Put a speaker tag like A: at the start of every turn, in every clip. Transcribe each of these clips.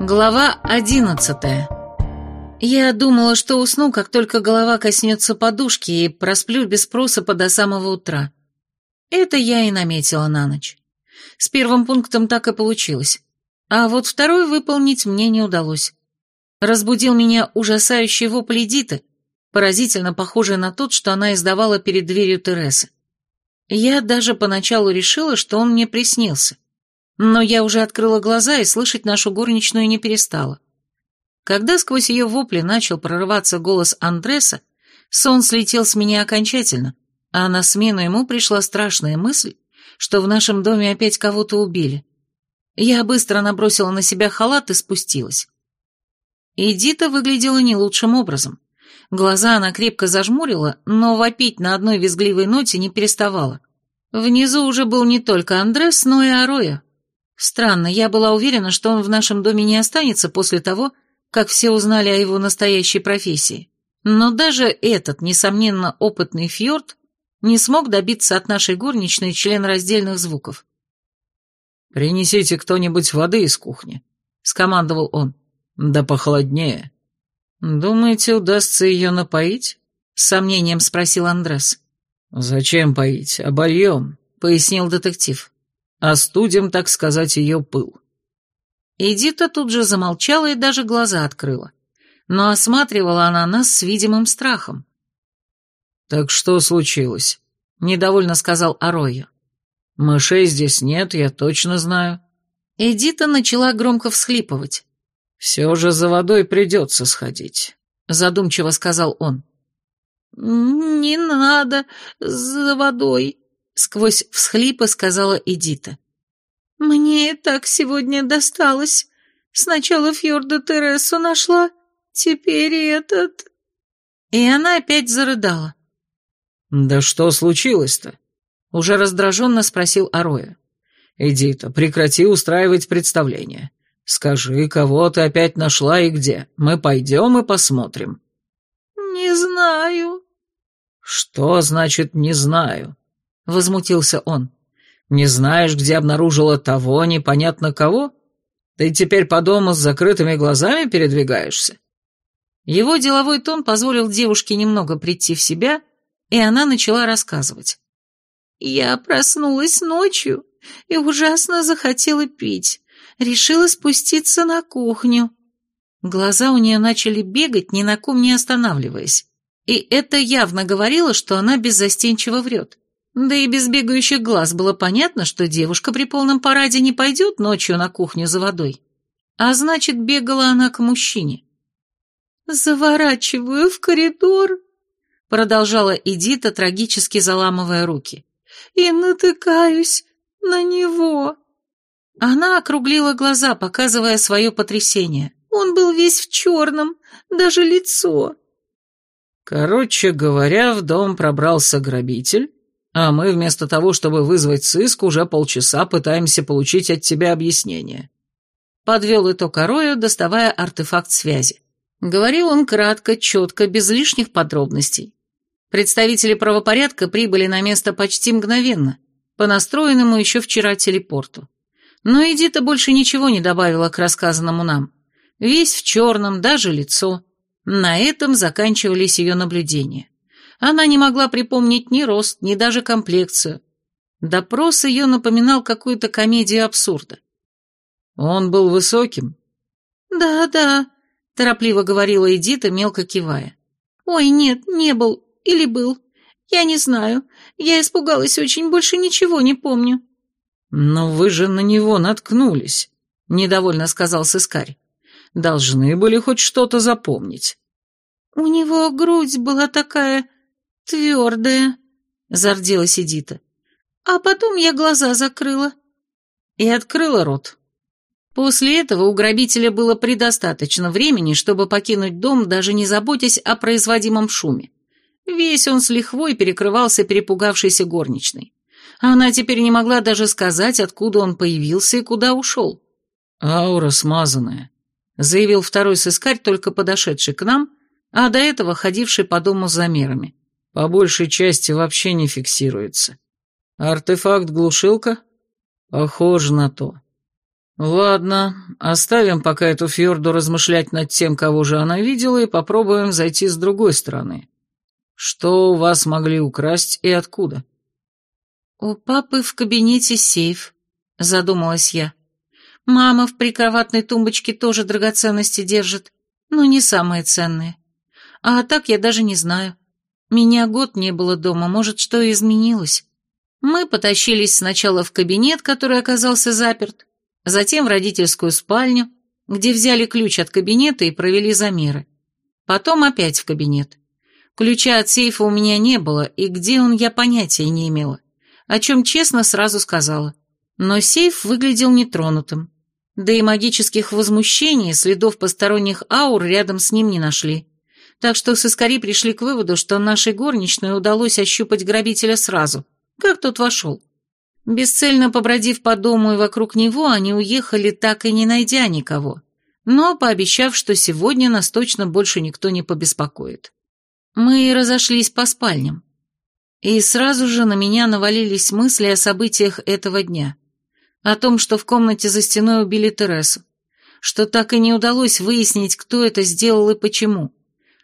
A: Глава одиннадцатая. Я думала, что усну, как только голова коснется подушки, и просплю без просыпа до самого утра. Это я и наметила на ночь. С первым пунктом так и получилось. А вот второй выполнить мне не удалось. Разбудил меня ужасающий вопль Эдиты, поразительно похожий на тот, что она издавала перед дверью Тересы. Я даже поначалу решила, что он мне приснился. Но я уже открыла глаза и слышать нашу горничную не перестала. Когда сквозь ее вопли начал прорываться голос Андреса, сон слетел с меня окончательно, а на смену ему пришла страшная мысль, что в нашем доме опять кого-то убили. Я быстро набросила на себя халат и спустилась. Эдита выглядела не лучшим образом. Глаза она крепко зажмурила, но вопить на одной визгливой ноте не переставала. Внизу уже был не только Андрес, но и Ароя, Странно, я была уверена, что он в нашем доме не останется после того, как все узнали о его настоящей профессии. Но даже этот, несомненно, опытный фьорд не смог добиться от нашей горничной член раздельных звуков.
B: «Принесите кто-нибудь воды из кухни», — скомандовал он. «Да похолоднее». «Думаете, удастся ее напоить?» — с сомнением спросил Андрес. «Зачем поить? Обольем», — пояснил детектив. Остудим, так сказать, ее пыл.
A: Эдита тут же замолчала и даже глаза открыла. Но осматривала она нас с видимым страхом.
B: «Так что случилось?» — недовольно сказал Ароя. «Мышей здесь нет, я точно знаю».
A: Эдита начала громко всхлипывать.
B: «Все же за водой придется сходить», — задумчиво сказал он.
C: «Не надо за водой»,
A: сквозь всхлипы сказала Эдита.
C: «Мне и так сегодня досталось. Сначала Фьорда Тересу нашла, теперь этот...»
A: И она опять зарыдала.
B: «Да что случилось-то?» — уже раздраженно спросил Ароя. «Эдита, прекрати устраивать представление. Скажи, кого ты опять нашла и где. Мы пойдем и посмотрим».
C: «Не знаю».
B: «Что значит «не знаю»?» Возмутился он. «Не знаешь, где обнаружила того, непонятно кого? Ты теперь по дому с закрытыми глазами передвигаешься?»
A: Его деловой тон позволил девушке немного прийти в себя, и она начала рассказывать.
C: «Я проснулась ночью и ужасно захотела пить. Решила спуститься на кухню».
A: Глаза у нее начали бегать, ни на ком не останавливаясь. И это явно говорило, что она беззастенчиво врет. Да и без бегающих глаз было понятно, что девушка при полном параде не пойдет ночью на кухню за водой. А значит, бегала она к мужчине.
C: «Заворачиваю в коридор», —
A: продолжала Эдита, трагически заламывая руки.
C: «И натыкаюсь на него».
A: Она округлила глаза, показывая свое потрясение.
C: Он был весь в черном, даже лицо.
B: Короче говоря, в дом пробрался грабитель а мы вместо того, чтобы вызвать сыск, уже полчаса пытаемся получить от тебя объяснение».
A: Подвел итог Ароя, доставая артефакт связи. Говорил он кратко, четко, без лишних подробностей. Представители правопорядка прибыли на место почти мгновенно, по настроенному еще вчера телепорту. Но Эдита больше ничего не добавила к рассказанному нам. Весь в черном, даже лицо. На этом заканчивались ее наблюдения. Она не могла припомнить ни рост, ни даже комплекцию. Допрос ее напоминал какую-то комедию абсурда.
B: «Он был высоким?»
C: «Да-да», — торопливо говорила Эдита, мелко кивая. «Ой, нет, не был. Или был. Я не знаю. Я испугалась очень, больше ничего не помню».
B: «Но вы же на него наткнулись», — недовольно сказал сыскарь. «Должны были хоть что-то запомнить».
C: «У него грудь была такая «Твердая», — зарделась Эдита. «А потом я глаза закрыла».
A: И открыла рот. После этого у грабителя было предостаточно времени, чтобы покинуть дом, даже не заботясь о производимом шуме. Весь он с лихвой перекрывался перепугавшейся горничной. Она теперь не могла даже сказать, откуда он появился и куда ушел.
B: «Аура смазанная», —
A: заявил второй сыскарь, только подошедший к нам, а до этого ходивший по дому с замерами
B: по большей части вообще не фиксируется. Артефакт-глушилка? Похоже на то. Ладно, оставим пока эту Фьорду размышлять над тем, кого же она видела, и попробуем зайти с другой стороны. Что у вас могли украсть и откуда?
A: У папы в кабинете сейф, задумалась я. Мама в прикроватной тумбочке тоже драгоценности держит, но не самые ценные. А так я даже не знаю. Меня год не было дома, может, что и изменилось. Мы потащились сначала в кабинет, который оказался заперт, затем в родительскую спальню, где взяли ключ от кабинета и провели замеры. Потом опять в кабинет. Ключа от сейфа у меня не было, и где он я понятия не имела, о чем честно сразу сказала. Но сейф выглядел нетронутым, да и магических возмущений, следов посторонних аур рядом с ним не нашли. Так что сыскари пришли к выводу, что нашей горничной удалось ощупать грабителя сразу, как тот вошел. Бесцельно побродив по дому и вокруг него, они уехали, так и не найдя никого, но пообещав, что сегодня нас точно больше никто не побеспокоит. Мы разошлись по спальням. И сразу же на меня навалились мысли о событиях этого дня. О том, что в комнате за стеной убили Тересу. Что так и не удалось выяснить, кто это сделал и почему.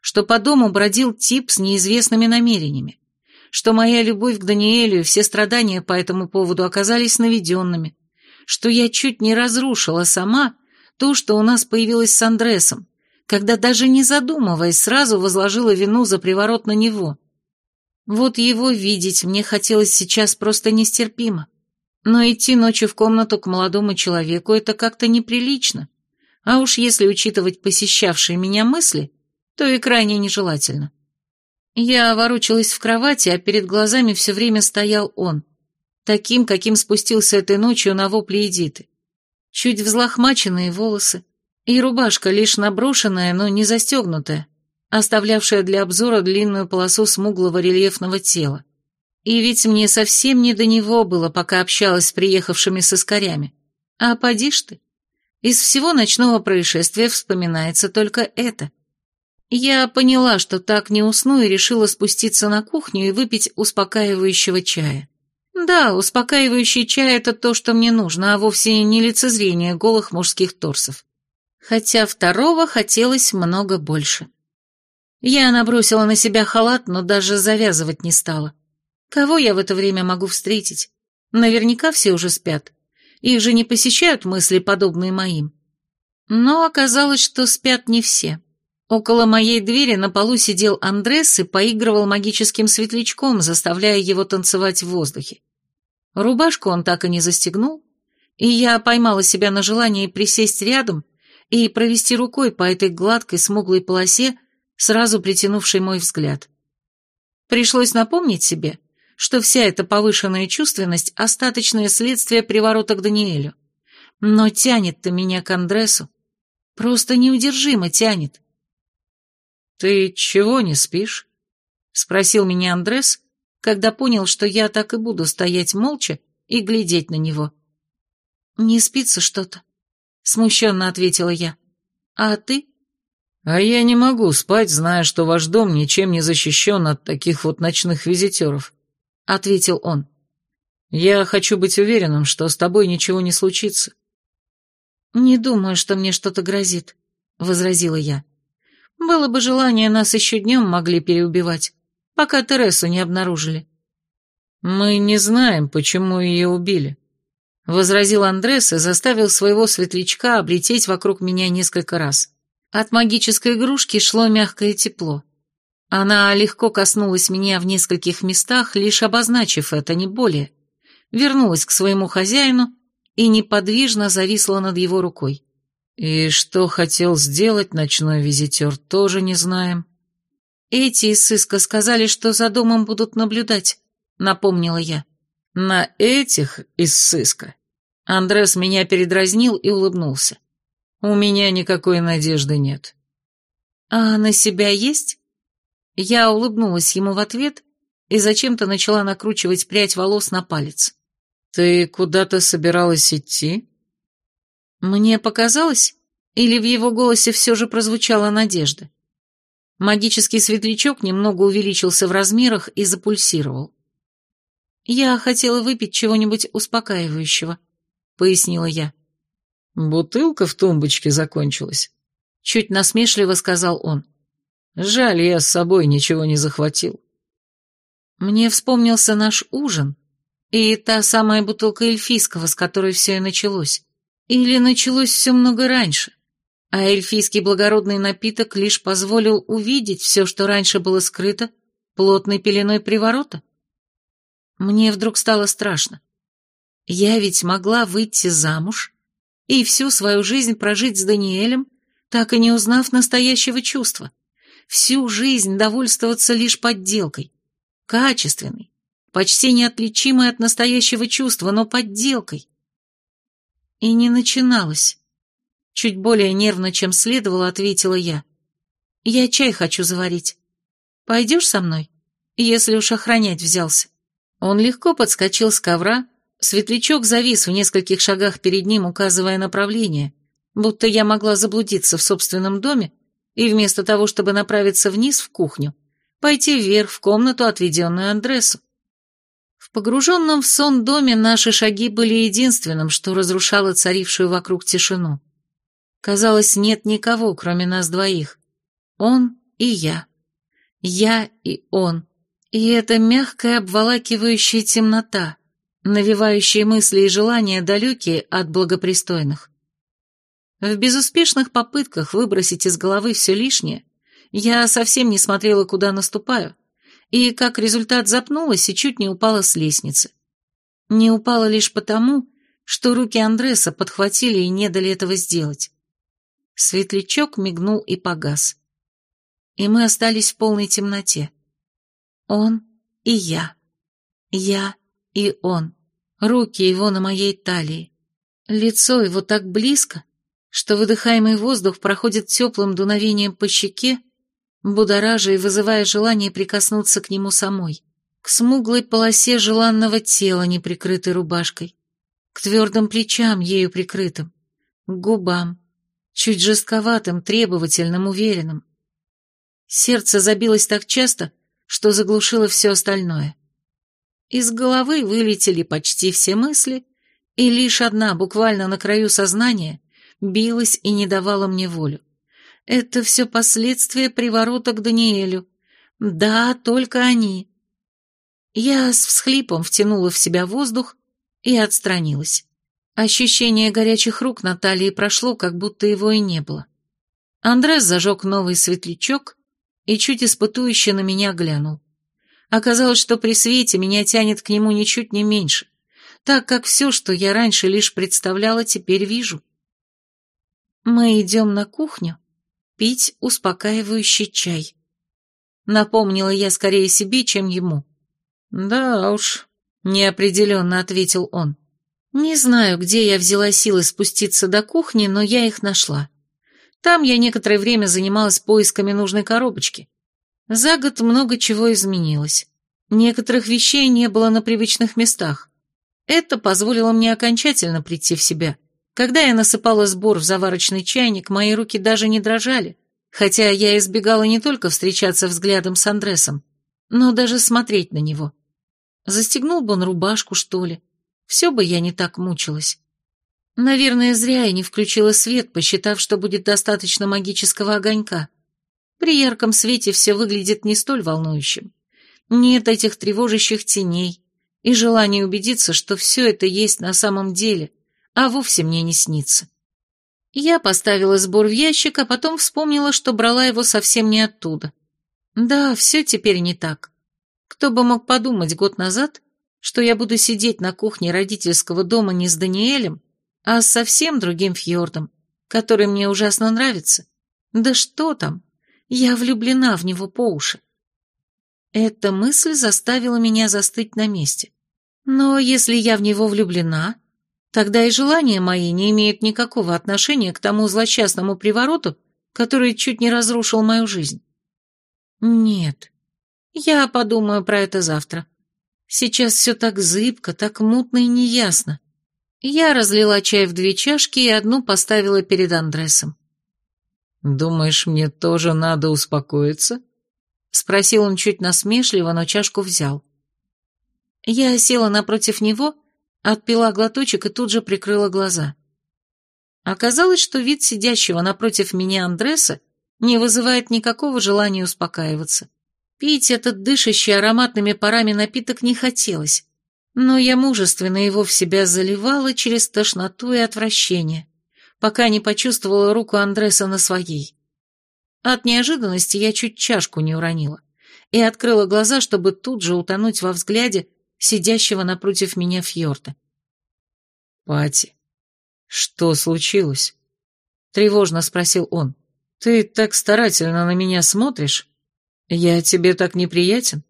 A: Что по дому бродил тип с неизвестными намерениями что моя любовь к Даниэлю и все страдания по этому поводу оказались наведенными, что я чуть не разрушила сама то, что у нас появилось с Андресом, когда даже не задумываясь, сразу возложила вину за приворот на него. Вот его видеть мне хотелось сейчас просто нестерпимо. Но идти ночью в комнату к молодому человеку — это как-то неприлично. А уж если учитывать посещавшие меня мысли, то и крайне нежелательно. Я ворочалась в кровати, а перед глазами все время стоял он, таким, каким спустился этой ночью на вопли Эдиты. Чуть взлохмаченные волосы и рубашка, лишь наброшенная, но не застегнутая, оставлявшая для обзора длинную полосу смуглого рельефного тела. И ведь мне совсем не до него было, пока общалась с приехавшими соскорями. А поди ж ты. Из всего ночного происшествия вспоминается только это — я поняла, что так не усну, и решила спуститься на кухню и выпить успокаивающего чая. Да, успокаивающий чай – это то, что мне нужно, а вовсе не лицезрение голых мужских торсов. Хотя второго хотелось много больше. Я набросила на себя халат, но даже завязывать не стала. Кого я в это время могу встретить? Наверняка все уже спят. Их же не посещают мысли, подобные моим. Но оказалось, что спят не все. Около моей двери на полу сидел Андрес и поигрывал магическим светлячком, заставляя его танцевать в воздухе. Рубашку он так и не застегнул, и я поймала себя на желании присесть рядом и провести рукой по этой гладкой смуглой полосе, сразу притянувшей мой взгляд. Пришлось напомнить себе, что вся эта повышенная чувственность – остаточное следствие приворота к Даниэлю. Но тянет-то меня к Андресу. Просто неудержимо тянет. «Ты чего не спишь?» — спросил меня Андрес, когда понял, что я так и буду стоять молча и глядеть на него. «Не спится что-то», — смущенно ответила я. «А ты?» «А я не могу спать, зная, что ваш дом ничем не защищен от таких вот ночных визитеров», — ответил он. «Я хочу быть уверенным, что с тобой ничего не случится». «Не думаю, что мне что-то грозит», — возразила я. Было бы желание, нас еще днем могли переубивать, пока Тересу не обнаружили. Мы не знаем, почему ее убили, — возразил Андрес и заставил своего светлячка облететь вокруг меня несколько раз. От магической игрушки шло мягкое тепло. Она легко коснулась меня в нескольких местах, лишь обозначив это, не более. Вернулась к своему хозяину и неподвижно зависла над его рукой. И что хотел сделать ночной визитер, тоже не знаем. Эти из сыска сказали, что за домом будут наблюдать, напомнила я. На этих из сыска. Андрес меня передразнил и улыбнулся. У меня никакой надежды нет. А на себя есть? Я улыбнулась ему в ответ и зачем-то начала накручивать прядь волос на палец. Ты куда-то собиралась идти? Мне показалось, или в его голосе все же прозвучала надежда? Магический светлячок немного увеличился в размерах и запульсировал. «Я хотела выпить чего-нибудь успокаивающего», — пояснила я.
B: Бутылка в тумбочке закончилась. Чуть насмешливо сказал он. Жаль, я с собой ничего не захватил.
A: Мне вспомнился наш ужин и та самая бутылка эльфийского, с которой все и началось. Или началось все много раньше, а эльфийский благородный напиток лишь позволил увидеть все, что раньше было скрыто, плотной пеленой приворота? Мне вдруг стало страшно. Я ведь могла выйти замуж и всю свою жизнь прожить с Даниэлем, так и не узнав настоящего чувства. Всю жизнь довольствоваться лишь подделкой. Качественной, почти неотличимой от настоящего чувства, но подделкой. И не начиналось. Чуть более нервно, чем следовало, ответила я. Я чай хочу заварить. Пойдешь со мной, если уж охранять взялся? Он легко подскочил с ковра, светлячок завис в нескольких шагах перед ним, указывая направление, будто я могла заблудиться в собственном доме, и вместо того, чтобы направиться вниз в кухню, пойти вверх в комнату, отведенную Андресу. В погруженном в сон доме наши шаги были единственным, что разрушало царившую вокруг тишину. Казалось, нет никого, кроме нас двоих. Он и я. Я и он. И эта мягкая обволакивающая темнота, навевающая мысли и желания далекие от благопристойных. В безуспешных попытках выбросить из головы все лишнее, я совсем не смотрела, куда наступаю, и как результат запнулась и чуть не упала с лестницы. Не упала лишь потому, что руки Андреса подхватили и не дали этого сделать. Светлячок мигнул и погас. И мы остались в полной темноте. Он и я. Я и он. Руки его на моей талии. Лицо его так близко, что выдыхаемый воздух проходит теплым дуновением по щеке, будоража и вызывая желание прикоснуться к нему самой, к смуглой полосе желанного тела, неприкрытой рубашкой, к твердым плечам, ею прикрытым, к губам, чуть жестковатым, требовательным, уверенным. Сердце забилось так часто, что заглушило все остальное. Из головы вылетели почти все мысли, и лишь одна, буквально на краю сознания, билась и не давала мне волю. Это все последствия приворота к Даниэлю. Да, только они. Я с всхлипом втянула в себя воздух и отстранилась. Ощущение горячих рук на талии прошло, как будто его и не было. Андрес зажег новый светлячок и чуть испытующе на меня глянул. Оказалось, что при свете меня тянет к нему ничуть не меньше, так как все, что я раньше лишь представляла, теперь вижу. Мы идем на кухню пить успокаивающий чай. Напомнила я скорее себе, чем ему. Да уж, неопределенно ответил он. Не знаю, где я взяла силы спуститься до кухни, но я их нашла. Там я некоторое время занималась поисками нужной коробочки. За год много чего изменилось. Некоторых вещей не было на привычных местах. Это позволило мне окончательно прийти в себя. Когда я насыпала сбор в заварочный чайник, мои руки даже не дрожали, хотя я избегала не только встречаться взглядом с Андресом, но даже смотреть на него. Застегнул бы он рубашку, что ли, все бы я не так мучилась. Наверное, зря я не включила свет, посчитав, что будет достаточно магического огонька. При ярком свете все выглядит не столь волнующим. Нет этих тревожащих теней и желания убедиться, что все это есть на самом деле, а вовсе мне не снится. Я поставила сбор в ящик, а потом вспомнила, что брала его совсем не оттуда. Да, все теперь не так. Кто бы мог подумать год назад, что я буду сидеть на кухне родительского дома не с Даниэлем, а с совсем другим фьордом, который мне ужасно нравится. Да что там, я влюблена в него по уши. Эта мысль заставила меня застыть на месте. Но если я в него влюблена, тогда и желания мои не имеют никакого отношения к тому злосчастному привороту, который чуть не разрушил мою жизнь. Нет, я подумаю про это завтра. Сейчас все так зыбко, так мутно и неясно. Я разлила чай в две чашки и одну поставила перед Андресом.
B: «Думаешь, мне тоже надо успокоиться?»
A: Спросил он чуть насмешливо, но чашку взял. Я села напротив него, отпила глоточек и тут же прикрыла глаза. Оказалось, что вид сидящего напротив меня Андреса не вызывает никакого желания успокаиваться. Пить этот дышащий ароматными парами напиток не хотелось, но я мужественно его в себя заливала через тошноту и отвращение, пока не почувствовала руку Андреса на своей. От неожиданности я чуть чашку не уронила и открыла глаза, чтобы тут же утонуть во взгляде сидящего напротив меня Фьорда.
B: «Пати, что случилось?» — тревожно спросил он. «Ты так старательно на меня смотришь? Я тебе так неприятен?»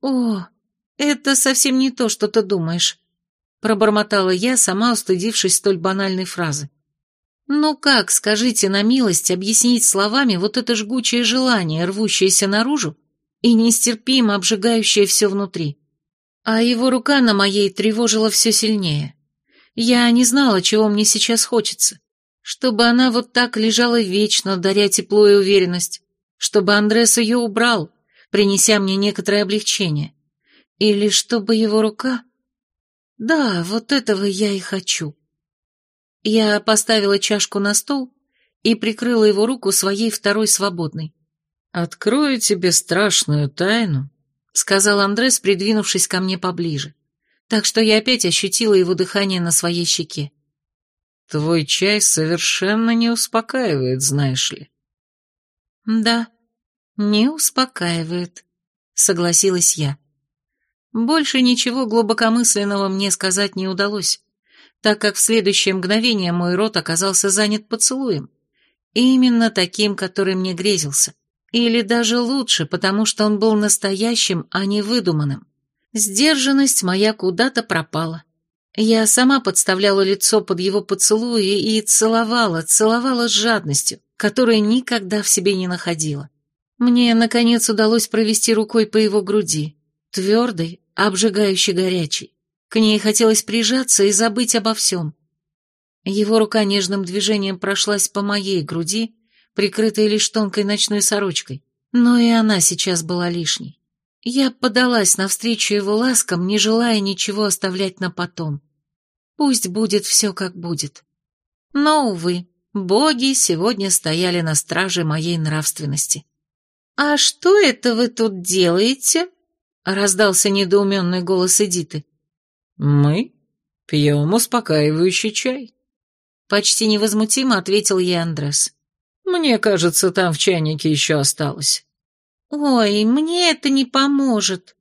A: «О, это совсем не то, что ты думаешь», — пробормотала я, сама устыдившись столь банальной фразы. «Ну как, скажите на милость, объяснить словами вот это жгучее желание, рвущееся наружу и нестерпимо обжигающее все внутри?» А его рука на моей тревожила все сильнее. Я не знала, чего мне сейчас хочется. Чтобы она вот так лежала вечно, даря тепло и уверенность. Чтобы Андрес ее убрал, принеся мне некоторое облегчение. Или чтобы его рука... Да, вот этого я и хочу. Я поставила чашку на стол и прикрыла его руку своей второй свободной.
B: «Открою тебе страшную тайну», — сказал Андрес, придвинувшись ко мне поближе, так что я опять ощутила его дыхание на своей щеке. «Твой чай совершенно не успокаивает, знаешь ли».
A: «Да, не успокаивает», — согласилась я. Больше ничего глубокомысленного мне сказать не удалось, так как в следующее мгновение мой рот оказался занят поцелуем. И именно таким, который мне грезился. Или даже лучше, потому что он был настоящим, а не выдуманным. Сдержанность моя куда-то пропала. Я сама подставляла лицо под его поцелуи и целовала, целовала с жадностью, которой никогда в себе не находила. Мне, наконец, удалось провести рукой по его груди, твердой, обжигающе горячей. К ней хотелось прижаться и забыть обо всем. Его рука нежным движением прошлась по моей груди, прикрытой лишь тонкой ночной сорочкой, но и она сейчас была лишней. Я подалась навстречу его ласкам, не желая ничего оставлять на потом. Пусть будет все как будет. Но, увы, боги сегодня стояли на страже моей нравственности. «А что это вы тут делаете?» раздался недоуменный голос Эдиты.
B: «Мы пьем успокаивающий чай», —
A: почти невозмутимо ответил ей Андрес.
B: «Мне кажется, там в чайнике еще осталось».
A: «Ой, мне это не поможет».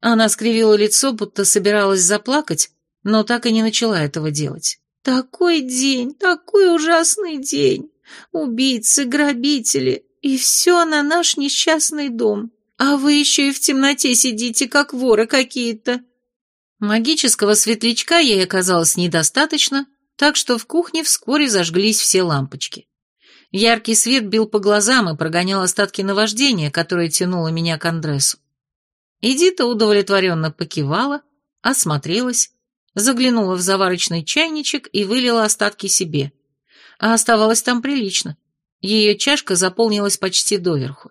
A: Она скривила лицо, будто собиралась заплакать, но так и не начала этого делать. «Такой день, такой ужасный день. Убийцы, грабители, и все на наш несчастный дом. А вы еще и в темноте сидите, как воры какие-то». Магического светлячка ей оказалось недостаточно, так что в кухне вскоре зажглись все лампочки. Яркий свет бил по глазам и прогонял остатки наваждения, которое тянуло меня к Андресу. Эдита удовлетворенно покивала, осмотрелась, заглянула в заварочный чайничек и вылила остатки себе. А оставалось там прилично. Ее чашка заполнилась почти доверху.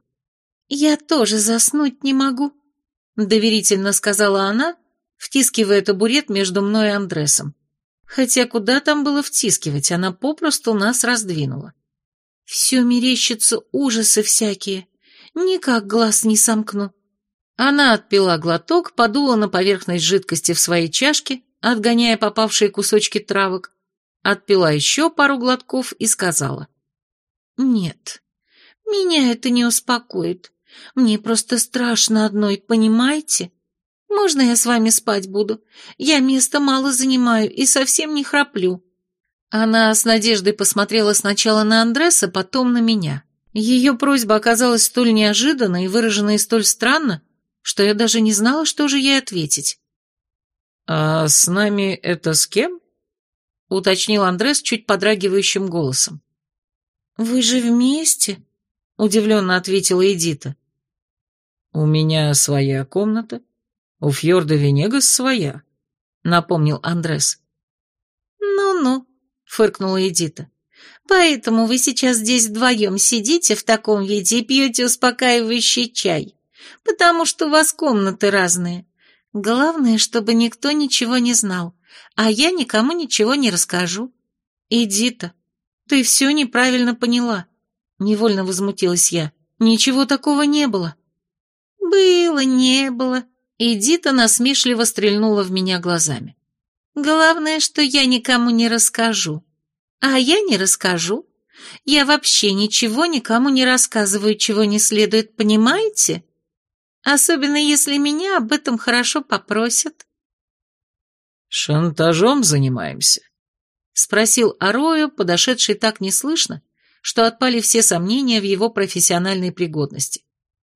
A: «Я тоже заснуть не могу», — доверительно сказала она, втискивая табурет между мной и Андресом. Хотя куда там было втискивать, она попросту нас раздвинула. Все мерещится ужасы всякие, никак глаз не сомкну. Она отпила глоток, подула на поверхность жидкости в своей чашке, отгоняя попавшие кусочки травок, отпила еще пару глотков и сказала. «Нет, меня это не успокоит. Мне просто страшно одной, понимаете? Можно я с вами спать буду? Я места мало занимаю и совсем не храплю». Она с надеждой посмотрела сначала на Андреса, потом на меня. Ее просьба оказалась столь неожиданной и выраженной столь странно, что я даже не знала, что же ей ответить.
B: «А с нами это с кем?» — уточнил Андрес чуть подрагивающим голосом.
A: «Вы же вместе?» — удивленно ответила Эдита.
B: «У меня своя комната, у Фьорда Венегас своя», — напомнил Андрес.
A: «Ну-ну», — фыркнула Эдита. «Поэтому вы сейчас здесь вдвоем сидите в таком виде и пьете успокаивающий чай, потому что у вас комнаты разные. Главное, чтобы никто ничего не знал, а я никому ничего не расскажу».
C: «Эдита, ты все неправильно поняла», — невольно возмутилась я. «Ничего такого не было». «Было, не было», — Эдита насмешливо стрельнула в меня глазами. «Главное, что я никому не расскажу. А я не расскажу. Я вообще ничего никому не рассказываю, чего не следует, понимаете? Особенно если меня об этом хорошо попросят».
B: «Шантажом занимаемся?» — спросил Арою, подошедший так неслышно, что отпали все сомнения в его профессиональной пригодности.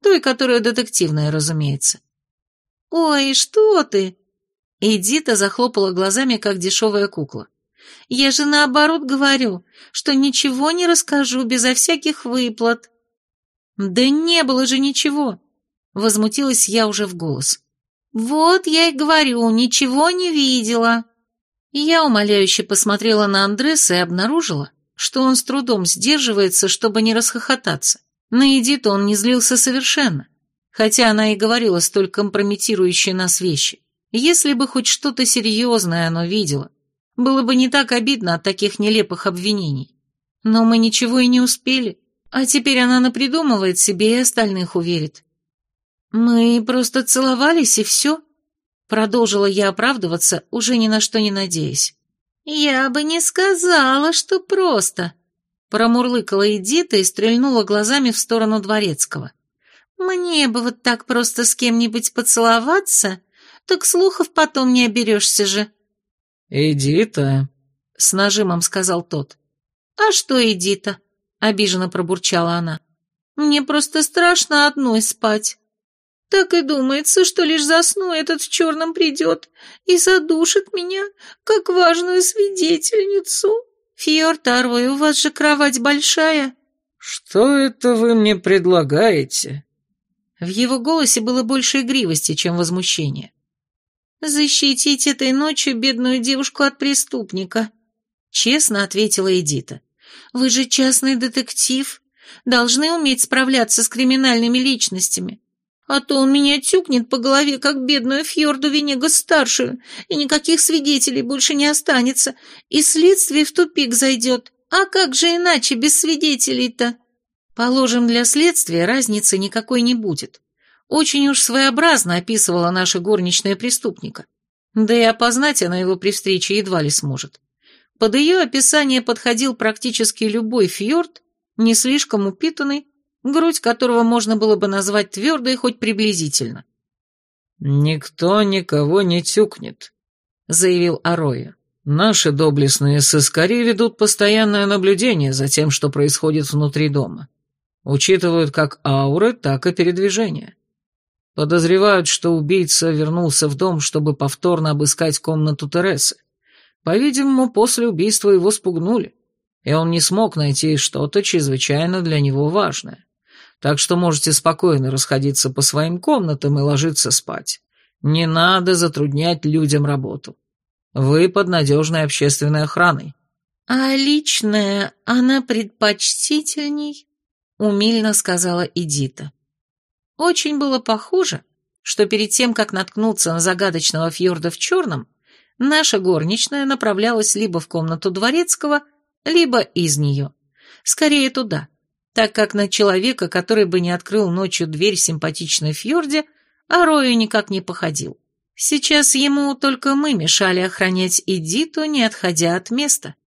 B: Той, которая детективная, разумеется.
C: «Ой, что ты!» Эдита захлопала глазами, как дешевая кукла. «Я же наоборот говорю, что ничего не расскажу безо всяких выплат». «Да не было же ничего!» Возмутилась я уже в голос. «Вот я и говорю, ничего не видела». Я умоляюще посмотрела на Андреса и обнаружила, что он с трудом сдерживается, чтобы не расхохотаться. На Эдиту он не злился совершенно, хотя она и говорила столь компрометирующие нас вещи. Если бы хоть что-то серьезное оно видело, было бы не так обидно от таких нелепых обвинений. Но мы ничего и не успели, а теперь она напридумывает себе и остальных уверит. Мы просто целовались и все, продолжила я оправдываться, уже ни на что не надеясь. «Я бы не сказала, что просто», — промурлыкала Эдита и стрельнула глазами в сторону Дворецкого. «Мне бы вот так просто с кем-нибудь поцеловаться, так слухов потом не оберешься же».
B: «Эдита», — с нажимом сказал тот.
C: «А что Эдита?» — обиженно пробурчала она. «Мне просто страшно одной спать». Так и думается, что лишь засну, этот в черном придет и задушит меня, как важную свидетельницу. Фьор Тарвой, у вас же кровать большая.
B: Что это вы мне предлагаете?
C: В его голосе было больше игривости, чем возмущения. «Защитить этой ночью бедную девушку от преступника», — честно ответила Эдита. «Вы же частный детектив, должны уметь справляться с криминальными личностями. А то он меня тюкнет по голове, как бедную Фьорду Венега-старшую, и никаких свидетелей больше не останется, и следствие в тупик зайдет. А как же иначе без свидетелей-то? Положим, для следствия разницы никакой не будет. Очень уж своеобразно описывала наша горничная преступника. Да и опознать она его при встрече едва ли сможет. Под ее описание подходил практически любой фьорд, не слишком упитанный, грудь которого можно было бы назвать твердой хоть приблизительно.
B: «Никто никого не тюкнет», — заявил Ароя. «Наши доблестные сыскари ведут постоянное наблюдение за тем, что происходит внутри дома. Учитывают как ауры, так и передвижения. Подозревают, что убийца вернулся в дом, чтобы повторно обыскать комнату Тересы. По-видимому, после убийства его спугнули, и он не смог найти что-то чрезвычайно для него важное так что можете спокойно расходиться по своим комнатам и ложиться спать. Не надо затруднять людям работу. Вы под надежной общественной охраной».
C: «А личная она предпочтительней?» — умильно сказала Эдита. Очень было похоже, что перед тем, как наткнуться на загадочного фьорда в черном, наша горничная направлялась либо в комнату дворецкого, либо из нее. Скорее туда так как на человека, который бы не открыл ночью дверь симпатичной фьорде, Арою никак не походил. Сейчас ему только мы мешали охранять Эдиту, не отходя от места.